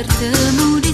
bertemu di